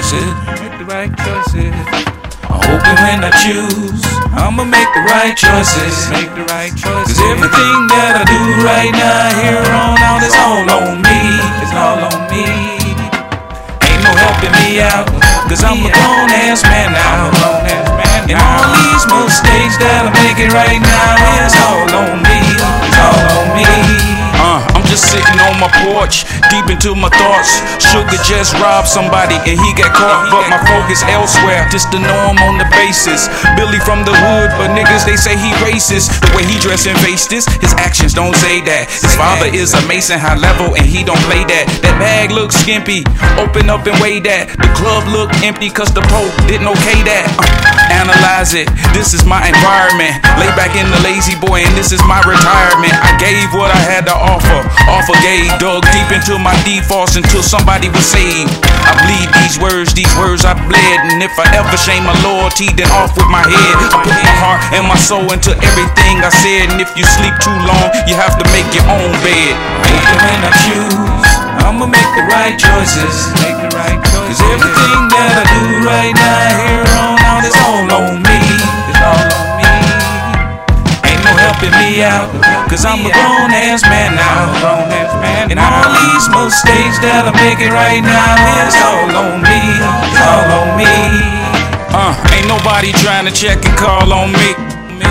choices. Make the right choices. I'm hoping when I choose, I'ma make the right choices. Make the right choices. Cause everything that I do right now, here on out, is all on me. It's all on me. Ain't no helping me out, cause I'm a grown ass man now. And all these mistakes that I'm making right now is all on me. Just sitting on my porch, deep into my thoughts. Sugar just robbed somebody and he got caught, but my focus elsewhere. Just the norm on the basis. Billy from the hood, but niggas they say he racist. The way he dress and face this, his actions don't say that. His father is a mason, high level, and he don't play that. That bag looks skimpy, open up and weigh that. The club look empty cause the Pope didn't okay that. Uh, analyze it, this is my environment. Lay back in the lazy boy, and this is my retirement. I gave what I had to offer, offer gave, dug deep into my defaults until somebody was saved. I bleed these words, these words I bled, and if I ever shame my loyalty, then off with my head. I put my heart and my soul into everything I said, and if you sleep too long, you have to make your own bed. When I choose, I'ma make the right choices. Make the right choices. Cause everything that I do right now, here on out, is all on me. It's all on me. Ain't no helping me out, cause I'm a grown ass man now. And all these mistakes that I'm making right now is all on me. All on me. Uh, ain't nobody trying to check and call on me.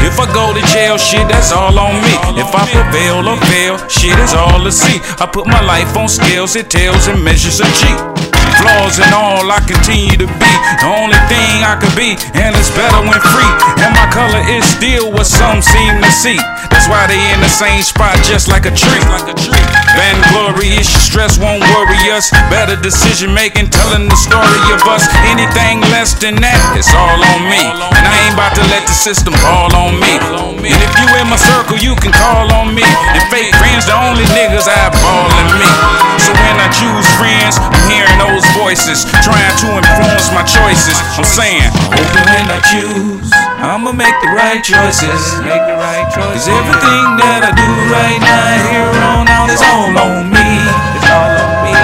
If I go to jail, shit, that's all on me. If I prevail or fail, shit is all to see. I put my life on scales, it tells and measures a G. Flaws and all, I continue to be the only thing I could be, and it's better when free. And my color is still what some seem to see. That's why they in the same spot, just like a tree. Like a tree. Vainglory issue, stress won't worry us. Better decision making, telling the story of us. Anything less than that, it's all on me. And I ain't about to let the system fall on me. And if you in my circle, you can call on me. And fake friends, the only niggas eyeballing me. So when I choose friends, I'm hearing those voices, trying to influence my choices. I'm saying, when I choose, I'ma make the right choices. Make the right choices. Cause everything that I do right now, here on out, is all on me. It's all on me.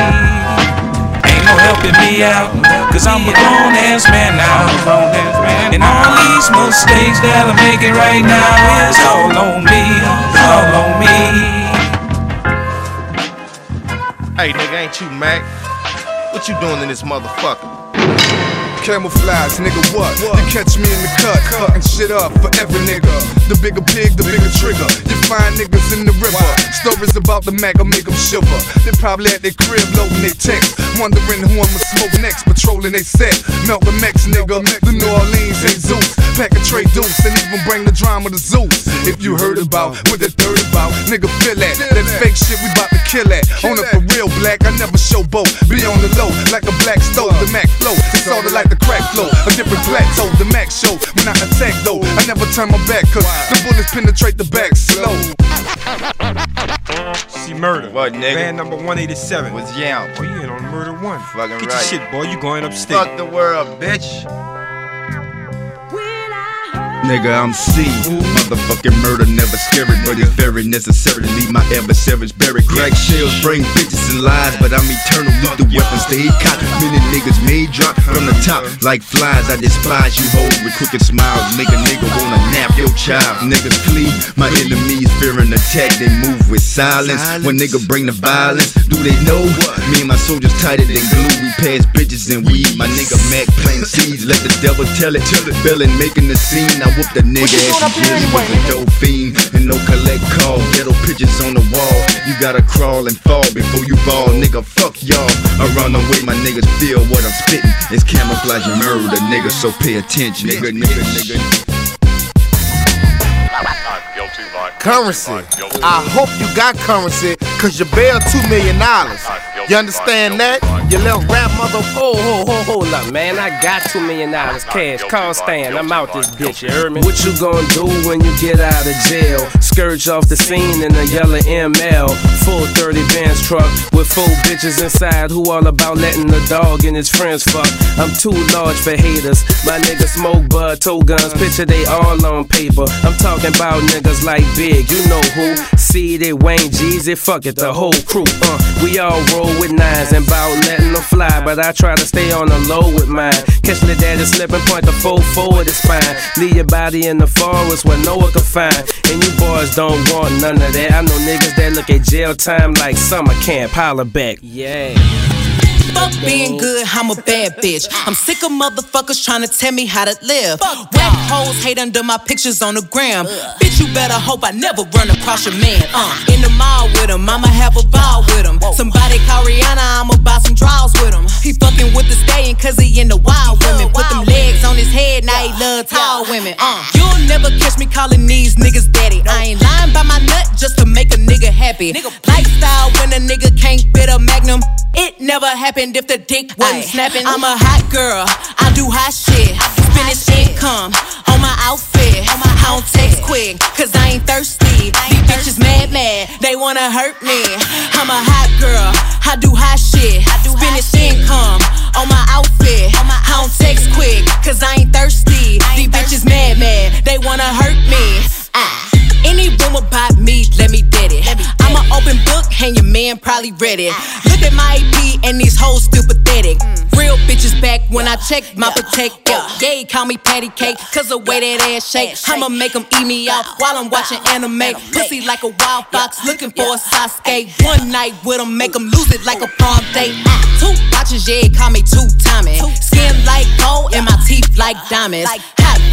Ain't no helping me out, cause I'm a grown ass man now. And all these mistakes that I'm making right now is all on me. All on me. Hey, nigga, ain't you Mac? What you doing in this motherfucker? Camouflage, nigga, what? You catch me in the cut, fucking shit up for every nigga. The bigger pig, the bigger trigger. You find niggas in the river. Stories about the Mac will make them shiver. They probably at their crib loading their text. Wondering who I'ma smoke next, patrolling they set. Malcolm X, nigga. The New Orleans Zeus. Pack a tray deuce and even bring the drama to Zeus. If you heard about what the dirt about, nigga, feel that. That fake shit we bout to kill at. On it for real black, I never show both. Be on the low, like a black stove, the Mac flow. It's sorta like the crack flow, a different plateau. The Mac show, when I attack though, I never turn my back, cause the bullets penetrate the back slow. See murder. What, nigga? Band number 187. What's yam? Boy, you ain't on murder one. Fucking Get right. your shit, boy. You going upstate. Fuck the world, bitch. Nigga, I'm C. Motherfucking murder never scary, but it's very necessary to leave my adversaries buried. Crack shells bring bitches and lies, but I'm eternal. Lethal weapons stay cocked. Many niggas may drop from the top like flies. I despise you hoes with crooked smiles. Make a nigga wanna nap your child. Niggas flee, my enemies fearing attack. They move with silence. When nigga bring the violence, do they know? Me and my soldiers tighter than glue. We pass bitches and weed. My nigga Mac plant seeds. Let the devil tell it. Bellin' making the scene. I whoop the nigga as he dealing with a dope fiend. And no collect call. Ghetto pictures on the wall. You gotta crawl and fall before you ball. Nigga, fuck y'all. Around the way my niggas feel what I'm spitting. It's camouflage and murder, nigga. So pay attention. Nigga, nigga, nigga. Currency. I hope you got currency, cause you bail two million dollars. You understand that? You little rap mother. Oh, ho, ho, hold up, man. I got two million dollars cash. Call Stan, I'm out this bitch, you heard me? What you gonna do when you get out of jail? Scourge off the scene in a yellow ML. Full 30 Benz truck with four bitches inside who all about letting the dog and his friends fuck. I'm too large for haters. My niggas smoke bud, toe guns, picture they all on paper. I'm talking about niggas like Big, you know who. See it, Wayne Jeezy, fuck it, the whole crew. Uh, we all roll with nines and bout letting them fly, but I try to stay on the low with mine. Catching the daddy slipping, point the full forward it's fine. Leave your body in the forest where no one can find. And you boys don't want none of that. I know niggas that look at jail time like summer camp. Holla back, yeah. Fuck being good, I'm a bad bitch. I'm sick of motherfuckers trying to tell me how to live. Whack hoes hate under my pictures on the gram. Bitch, you better hope I never run across your man. Uh, in the mall with him, I'ma have a ball with him. Somebody call Rihanna, I'ma buy some draws with him. He fucking with the stallion cause he in the wild women. Put them legs on his head, now he love tall women. Uh, you'll never catch me calling these niggas daddy. I ain't lying by my nut just to make a nigga happy. Lifestyle when a nigga can't fit a magnum. It never happened if the dick wasn't snapping. I'm a hot girl, I do hot shit. Finish income on my outfit. I don't text quick, cause I ain't thirsty. These bitches mad, mad, they wanna hurt me. I'm a hot girl, I do hot shit. I finish income on my outfit. I don't text quick, cause I ain't thirsty. These bitches mad, mad, they wanna hurt and your man probably read it. Look at my AP and these hoes still pathetic. Real bitches back when I check my protect. Yeah, call me patty cake, cause the way that ass shake. I'ma make them eat me out while I'm watching anime. Pussy like a wild fox, looking for a Sasuke. One night with him, make them lose it like a prom date. Two watches, yeah, call me two timing. Skin like gold, and my teeth like diamonds.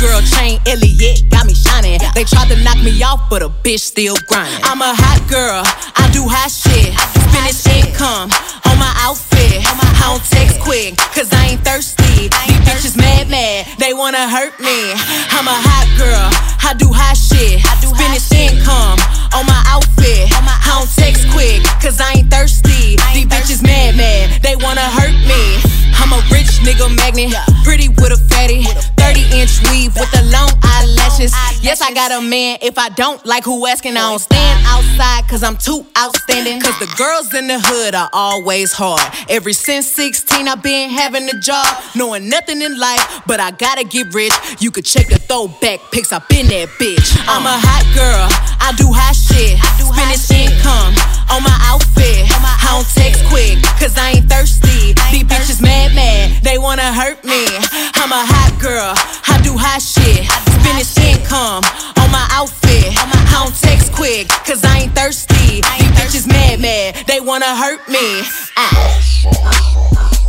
Girl chain, Elliot, got me shining. They tried to knock me off, but a bitch still grinding. I'm a hot girl, I do hot shit. Finish income on my outfit. I don't text quick, cause I ain't thirsty. These bitches mad, mad, they wanna hurt me. I'm a hot girl, I do hot shit. I do finish income on my outfit. I don't text quick, cause I ain't thirsty. These bitches mad, mad, they wanna hurt me. I'm a rich nigga magnet, pretty with a fatty. 30 inch weave with the long eyelashes. Yes, I got a man. If I don't like who asking, I don't stand outside cause I'm too outstanding. Cause the girls in the hood are always hard. Ever since 16, I've been having a job, knowing nothing in life, but I gotta get rich. You could check the throwback pics, I've been that bitch. I'm a hot girl, I do hot shit. Finish income on my outfit. I don't text quick, cause I ain't thirsty. These bitches mad, mad, they wanna hurt me. I'm a hot girl, I do hot shit. Finish income on my outfit. I don't text quick, cause I ain't thirsty. These bitches mad, mad, they wanna hurt me. Ah.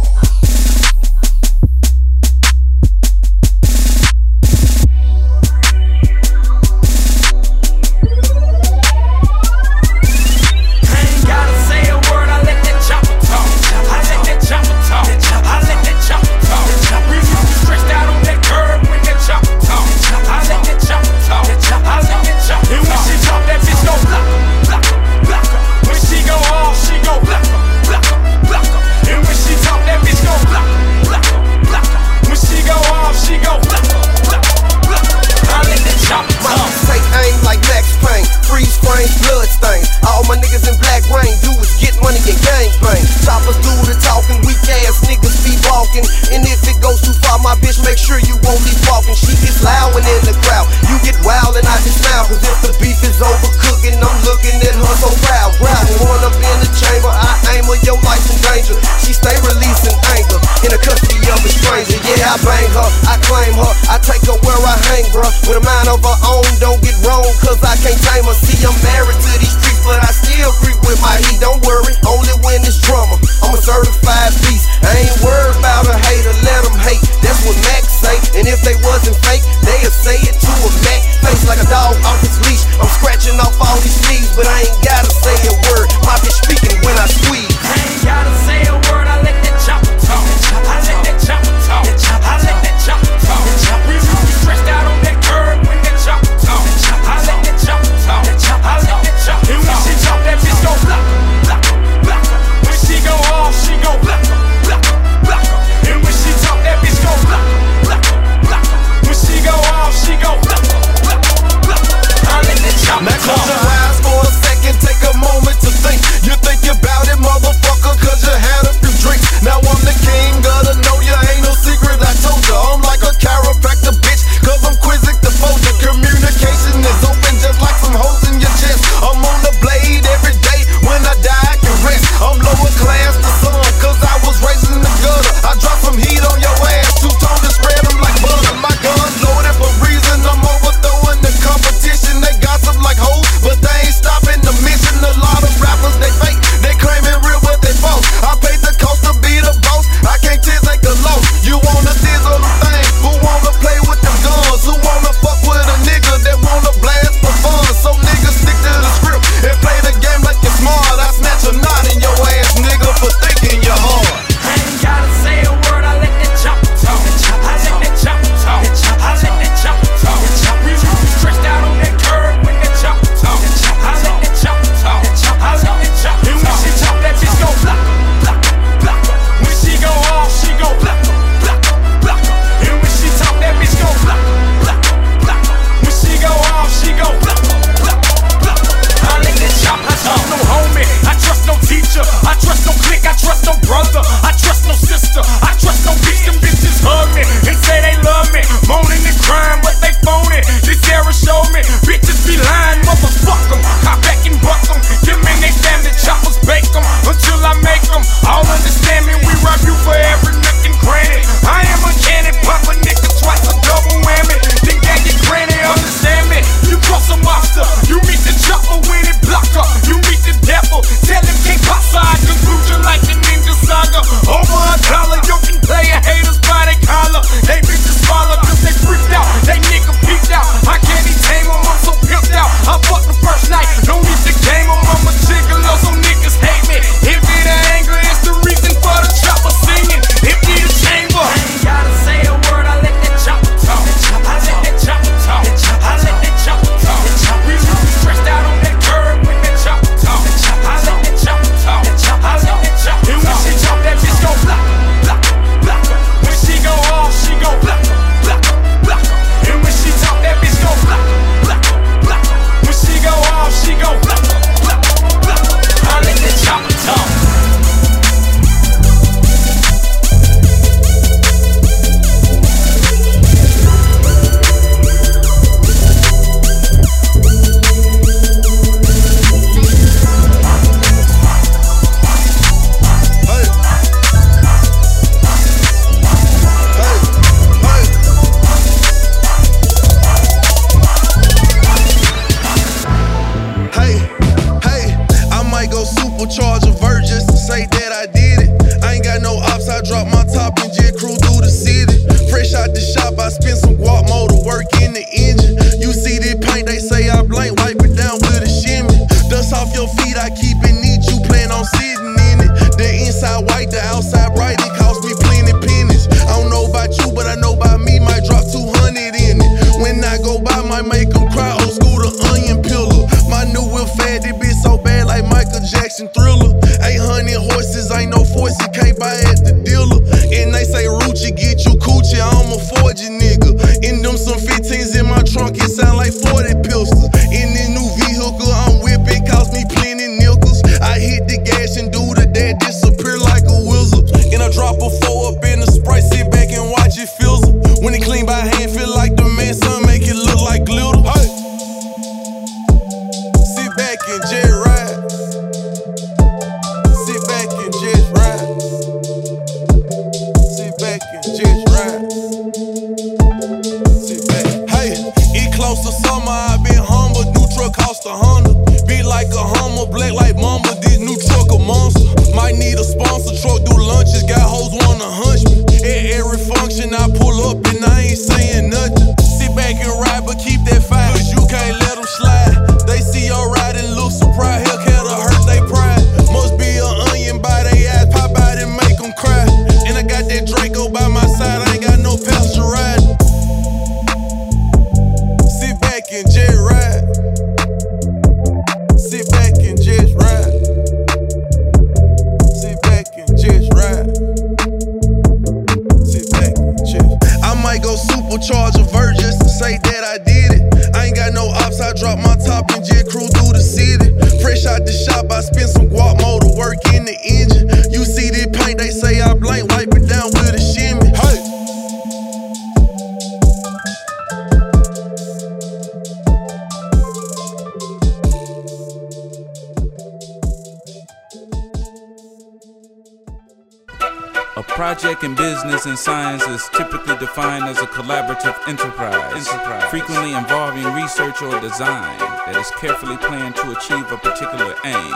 A project in business and science is typically defined as a collaborative enterprise, frequently involving research or design that is carefully planned to achieve a particular aim.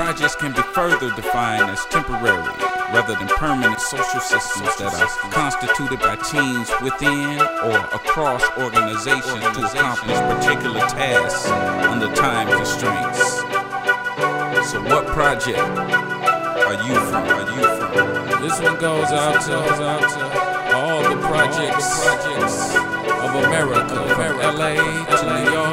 Projects can be further defined as temporary rather than permanent social systems that are constituted by teams within or across organizations to accomplish particular tasks under time constraints. So, what project are you from? This one goes out to, out to all the projects, projects of America, from LA to New York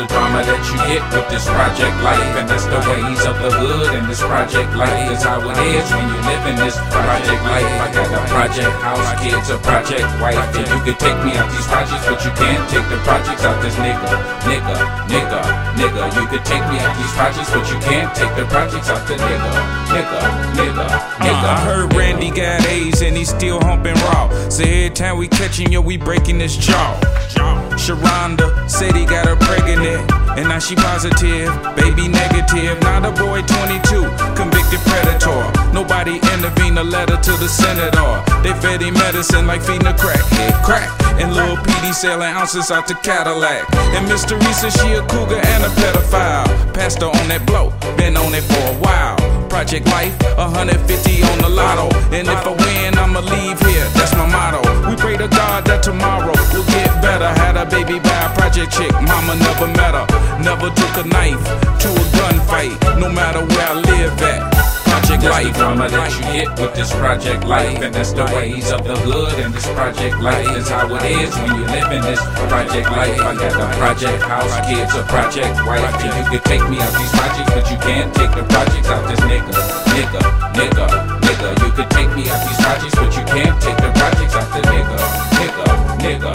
the drama that you get with this project life, and that's the ways of the hood. And this project life is how it is when you live in this project life. I got a project house, kids, a project wife, and you can take me out these projects, but you can't take the projects out this nigga, nigga, nigga, nigga. You could take me out these projects, but you can't take the projects out the nigga, nigga, nigga, nigga. I heard Randy got A's and he's still humping raw. So every time we catching yo, we breaking his jaw. Sharonda said he got her pregnant, and now she positive, baby negative. Now the boy 22, convicted predator. Nobody intervened, a letter to the senator. They fed him medicine like feeding a crackhead. Crack, and Lil PD selling ounces out to Cadillac. And Miss Teresa, she a cougar and a pedophile. Pastor on that blow, been on it for a while. Project Life, 150 on the lotto. And if I win, I'ma leave here. That's my motto. We pray to God that tomorrow will get better. Had a baby by a project chick, mama never met her. Never took a knife to a gunfight, no matter where I live at. Project Life, drama that you hit with this Project Life, and that's the ways of the hood. And this Project Life is how it is when you live in this Project Life. I got a project house, kids, a project wife, and you can take me out these projects, but you can't take the projects out this nigga, nigga, nigga, nigga. You could take me out these projects, but you can't take the projects out the nigga, nigga, nigga.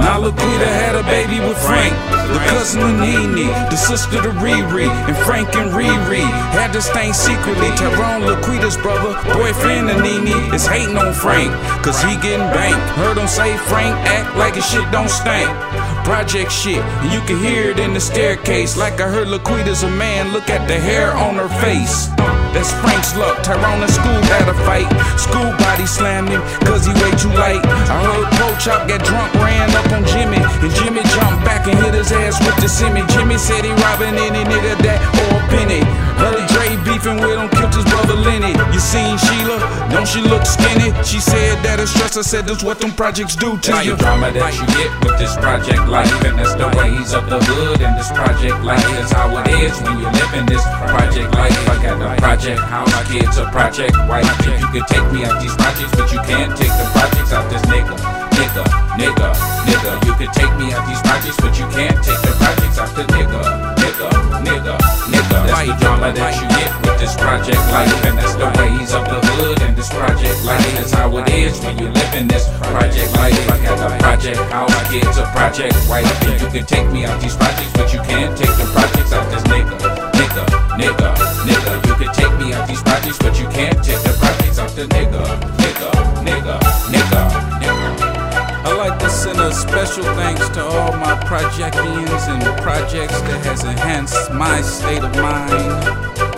Now Laquita had a baby with Frank, the cousin of Nene, the sister to Riri, and Frank and Riri had this thing secretly. Tyrone Laquita's brother, boyfriend of Nene, is hating on Frank, cause he getting banked. Heard him say Frank act like his shit don't stink. Project shit, and you can hear it in the staircase. Like I heard Laquita's a man, look at the hair on her face. That's Frank's luck. Tyrone in school had a fight. School body slammed him, cause he way too light. I heard Pro Chop got drunk, ran up on Jimmy, and Jimmy jumped back and hit his ass with the semi. Jimmy said he robbing any nigga that or a penny. Heard Dre beefing with him, killed his brother Lenny. You seen Sheila? Don't she look skinny? She said that it's stress. I said that's what them projects do to That's you. the drama that you get with this project life, and that's the ways of the hood and this project life. That's how it is when you live in this project life. I a project house, my kids a project wife. You could take me out these projects, but you can't take the projects out this nigga. Nigga, nigga, nigga. You could take me out these projects, but you can't take the projects out the nigga. Nigga, nigga, nigga. That's the drama that you get with this project life, and that's the ways of the hood and this project life. That's how it is when you live in this project life. I got a project house, my kids a project wife. And you can take me out these projects, but you can't take the projects out this nigga. Nigga, nigga, nigga. You can take me out these projects, but you can't take the projects out the nigga. Nigga, nigga, nigga, nigga. I like to send a special thanks to all my projectians and projects that has enhanced my state of mind.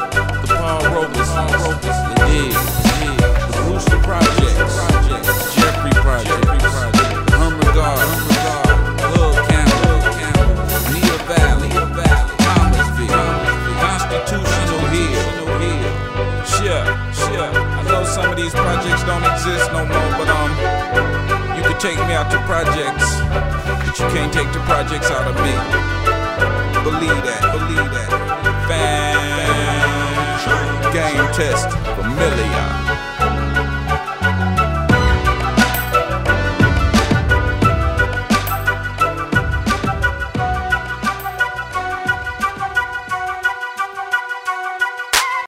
Projects out of me. Believe that, believe that. Fan game test.